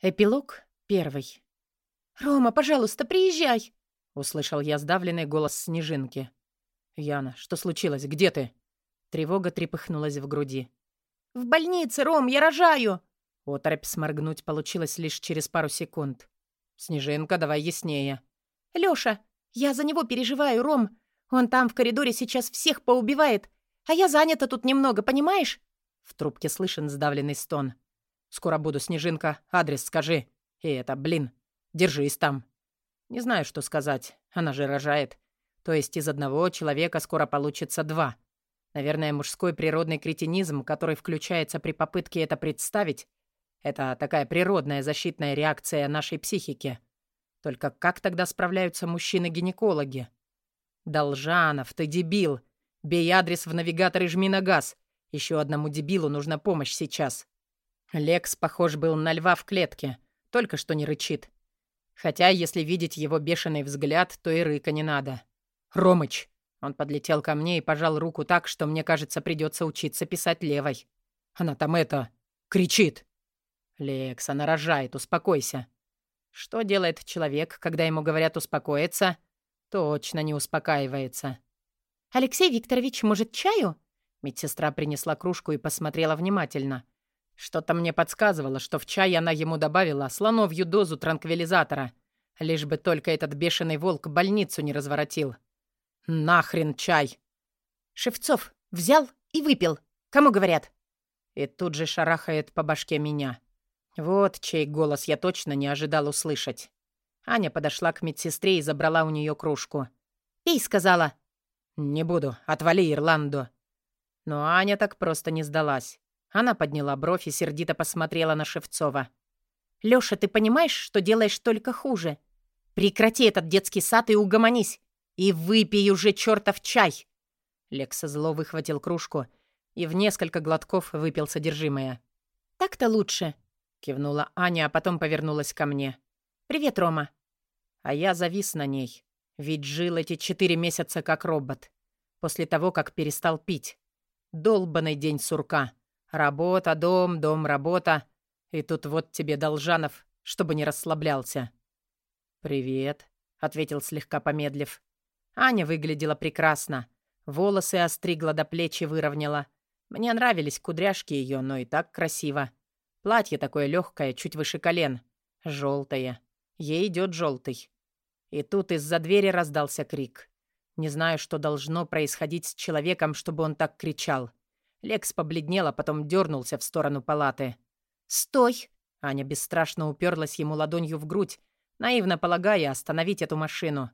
Эпилог первый. «Рома, пожалуйста, приезжай!» — услышал я сдавленный голос Снежинки. «Яна, что случилось? Где ты?» Тревога трепыхнулась в груди. «В больнице, Ром, я рожаю!» Оторопь сморгнуть получилось лишь через пару секунд. «Снежинка, давай яснее». «Лёша, я за него переживаю, Ром. Он там в коридоре сейчас всех поубивает, а я занята тут немного, понимаешь?» В трубке слышен сдавленный стон. Скоро буду, Снежинка. Адрес скажи. И это, блин, держись там. Не знаю, что сказать. Она же рожает. То есть из одного человека скоро получится два. Наверное, мужской природный кретинизм, который включается при попытке это представить, это такая природная защитная реакция нашей психики. Только как тогда справляются мужчины-гинекологи? Должанов, ты дебил. Бей адрес в навигатор и жми на газ. Еще одному дебилу нужна помощь сейчас. Лекс похож был на льва в клетке, только что не рычит. Хотя, если видеть его бешеный взгляд, то и рыка не надо. «Ромыч!» Он подлетел ко мне и пожал руку так, что мне кажется, придется учиться писать левой. «Она там это... кричит!» «Лекс, она рожает, успокойся!» Что делает человек, когда ему говорят «успокоиться»? Точно не успокаивается. «Алексей Викторович, может, чаю?» Медсестра принесла кружку и посмотрела внимательно — что-то мне подсказывало, что в чай она ему добавила слоновью дозу транквилизатора, лишь бы только этот бешеный волк больницу не разворотил. Нахрен чай! Шевцов взял и выпил. Кому говорят? И тут же шарахает по башке меня. Вот чей голос я точно не ожидал услышать. Аня подошла к медсестре и забрала у нее кружку. «Пей», — сказала. «Не буду. Отвали, Ирландо». Но Аня так просто не сдалась. Она подняла бровь и сердито посмотрела на Шевцова. «Лёша, ты понимаешь, что делаешь только хуже? Прекрати этот детский сад и угомонись. И выпей уже чертов чай!» Лекса зло выхватил кружку и в несколько глотков выпил содержимое. «Так-то лучше», — кивнула Аня, а потом повернулась ко мне. «Привет, Рома». А я завис на ней, ведь жил эти четыре месяца как робот. После того, как перестал пить. Долбанный день сурка. Работа, дом, дом, работа. И тут вот тебе Должанов, чтобы не расслаблялся. «Привет», — ответил слегка помедлив. Аня выглядела прекрасно. Волосы остригла до плечи выровняла. Мне нравились кудряшки ее, но и так красиво. Платье такое легкое, чуть выше колен. Желтое. Ей идет желтый. И тут из-за двери раздался крик. Не знаю, что должно происходить с человеком, чтобы он так кричал. Лекс побледнел, а потом дернулся в сторону палаты. «Стой!» Аня бесстрашно уперлась ему ладонью в грудь, наивно полагая остановить эту машину.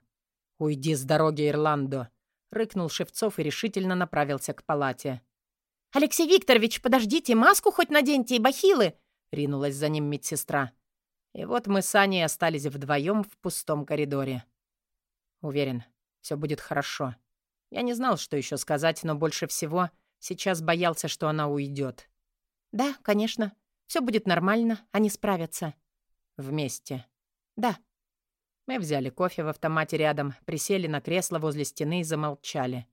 «Уйди с дороги, Ирландо!» — рыкнул Шевцов и решительно направился к палате. «Алексей Викторович, подождите, маску хоть наденьте и бахилы!» — ринулась за ним медсестра. И вот мы с Аней остались вдвоем в пустом коридоре. Уверен, все будет хорошо. Я не знал, что еще сказать, но больше всего Сейчас боялся, что она уйдет. «Да, конечно. Все будет нормально, они справятся». «Вместе». «Да». Мы взяли кофе в автомате рядом, присели на кресло возле стены и замолчали.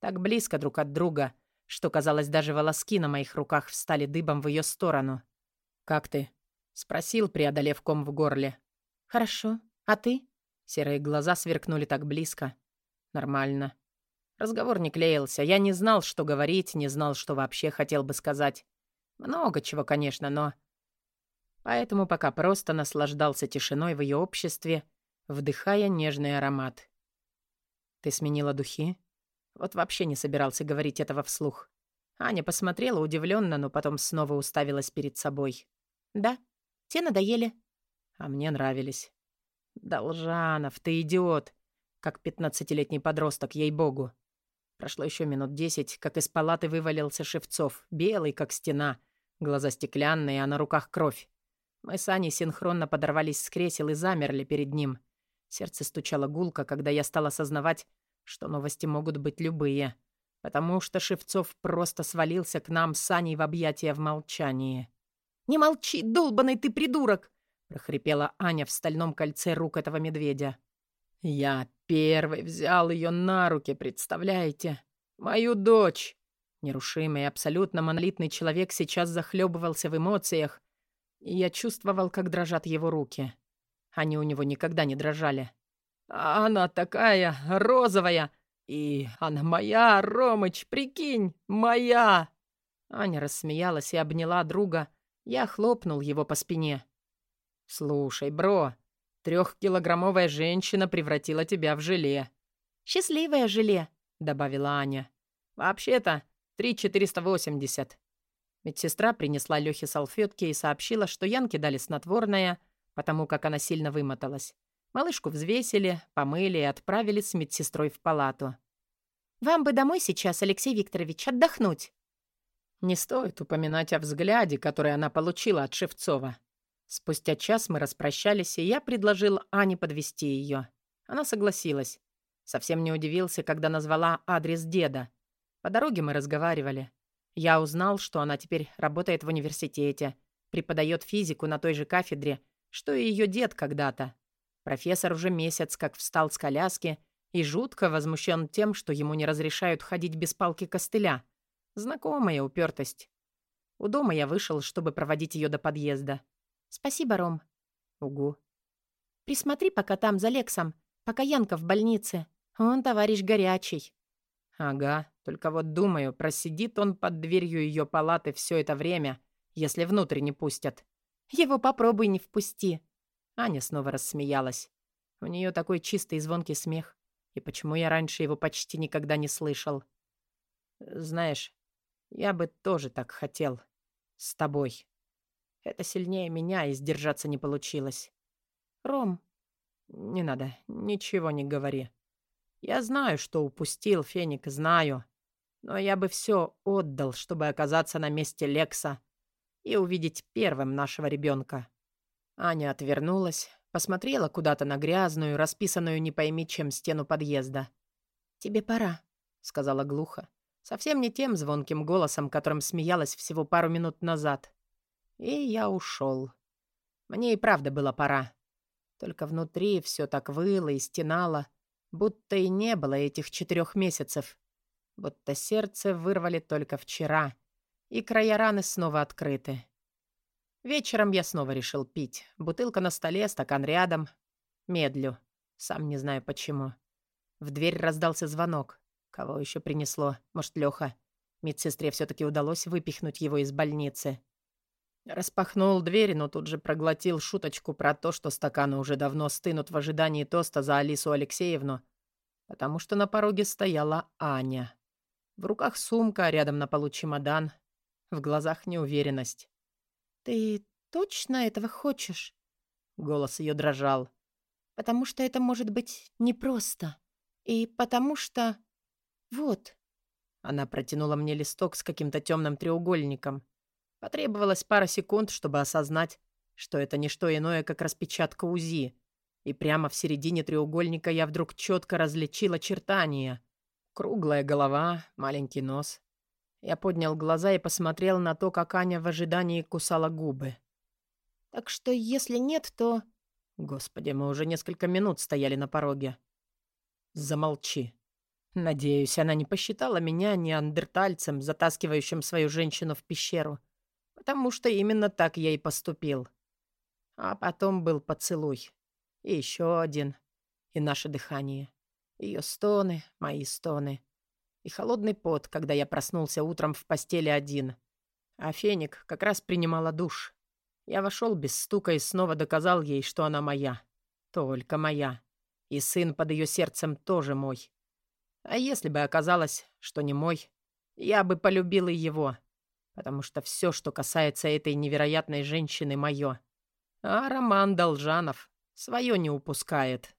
Так близко друг от друга, что, казалось, даже волоски на моих руках встали дыбом в ее сторону. «Как ты?» — спросил, преодолев ком в горле. «Хорошо. А ты?» Серые глаза сверкнули так близко. «Нормально. Разговор не клеился. Я не знал, что говорить, не знал, что вообще хотел бы сказать. Много чего, конечно, но... Поэтому пока просто наслаждался тишиной в ее обществе, вдыхая нежный аромат. «Ты сменила духи?» Вот вообще не собирался говорить этого вслух. Аня посмотрела удивленно, но потом снова уставилась перед собой. «Да, те надоели». А мне нравились. «Должанов, ты идиот!» Как пятнадцатилетний подросток, ей-богу. Прошло еще минут десять, как из палаты вывалился Шевцов, белый, как стена, глаза стеклянные, а на руках кровь. Мы с Аней синхронно подорвались с кресел и замерли перед ним. Сердце стучало гулко, когда я стал осознавать, что новости могут быть любые, потому что Шевцов просто свалился к нам с Аней в объятия в молчании. «Не молчи, долбаный ты придурок!» — прохрипела Аня в стальном кольце рук этого медведя. Я первый взял ее на руки, представляете? Мою дочь. Нерушимый, абсолютно монолитный человек сейчас захлебывался в эмоциях. И я чувствовал, как дрожат его руки. Они у него никогда не дрожали. «Она такая розовая! И она моя, Ромыч, прикинь, моя!» Аня рассмеялась и обняла друга. Я хлопнул его по спине. «Слушай, бро, трехкилограммовая женщина превратила тебя в желе». «Счастливое желе», — добавила Аня. «Вообще-то, три четыреста восемьдесят». Медсестра принесла Лёхе салфетки и сообщила, что Янке дали снотворное, потому как она сильно вымоталась. Малышку взвесили, помыли и отправили с медсестрой в палату. «Вам бы домой сейчас, Алексей Викторович, отдохнуть». Не стоит упоминать о взгляде, который она получила от Шевцова. Спустя час мы распрощались, и я предложил Ане подвести ее. Она согласилась. Совсем не удивился, когда назвала адрес деда. По дороге мы разговаривали. Я узнал, что она теперь работает в университете, преподает физику на той же кафедре, что и ее дед когда-то. Профессор уже месяц как встал с коляски и жутко возмущен тем, что ему не разрешают ходить без палки костыля. Знакомая упертость. У дома я вышел, чтобы проводить ее до подъезда. «Спасибо, Ром». «Угу». «Присмотри пока там за Лексом, пока Янка в больнице. Он товарищ горячий». «Ага, только вот думаю, просидит он под дверью ее палаты все это время, если внутрь не пустят». «Его попробуй не впусти». Аня снова рассмеялась. У нее такой чистый и звонкий смех. И почему я раньше его почти никогда не слышал? Знаешь, я бы тоже так хотел. С тобой. Это сильнее меня, и сдержаться не получилось. Ром, не надо, ничего не говори. Я знаю, что упустил, Феник, знаю. Но я бы все отдал, чтобы оказаться на месте Лекса и увидеть первым нашего ребенка. Аня отвернулась, посмотрела куда-то на грязную, расписанную не пойми чем стену подъезда. «Тебе пора», — сказала глухо, совсем не тем звонким голосом, которым смеялась всего пару минут назад. И я ушел. Мне и правда было пора. Только внутри все так выло и стенало, Будто и не было этих четырех месяцев. Будто сердце вырвали только вчера, и края раны снова открыты. Вечером я снова решил пить. Бутылка на столе, стакан рядом. Медлю. Сам не знаю почему. В дверь раздался звонок. Кого еще принесло? Может, Леха? Медсестре все-таки удалось выпихнуть его из больницы. Распахнул дверь, но тут же проглотил шуточку про то, что стаканы уже давно стынут в ожидании тоста за Алису Алексеевну, потому что на пороге стояла Аня. В руках сумка, а рядом на полу чемодан, в глазах неуверенность. «Ты точно этого хочешь?» Голос ее дрожал. «Потому что это может быть непросто. И потому что... Вот». Она протянула мне листок с каким-то темным треугольником. Потребовалось пара секунд, чтобы осознать, что это не что иное, как распечатка УЗИ. И прямо в середине треугольника я вдруг четко различил очертания. Круглая голова, маленький нос. Я поднял глаза и посмотрел на то, как Аня в ожидании кусала губы. «Так что если нет, то...» Господи, мы уже несколько минут стояли на пороге. Замолчи. Надеюсь, она не посчитала меня неандертальцем, затаскивающим свою женщину в пещеру потому что именно так я и поступил. А потом был поцелуй. И еще один. И наше дыхание. Ее стоны, мои стоны. И холодный пот, когда я проснулся утром в постели один. А Феник как раз принимала душ. Я вошел без стука и снова доказал ей, что она моя. Только моя. И сын под ее сердцем тоже мой. А если бы оказалось, что не мой, я бы полюбил и его потому что все, что касается этой невероятной женщины, мое. А Роман Должанов свое не упускает.